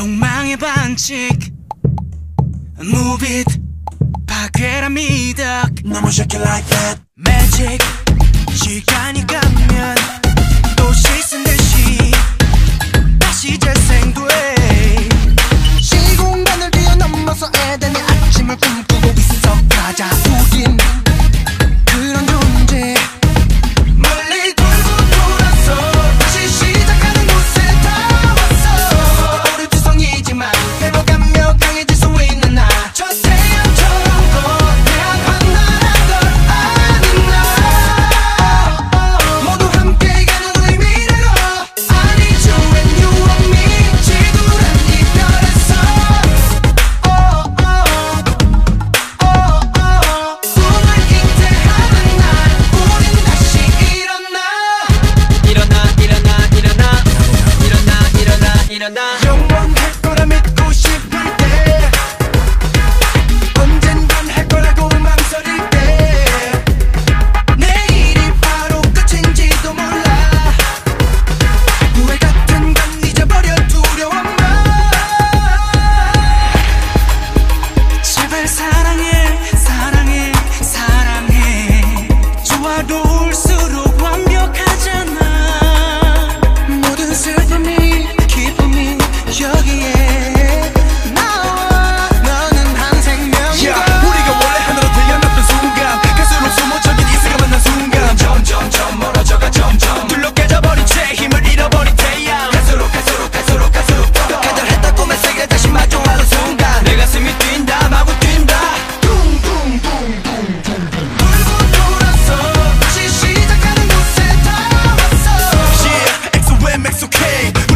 욕망의 반칙. Move it 박괴라 미덕. 너무 쉽게 like that. Magic. 시간이 가 일어나 king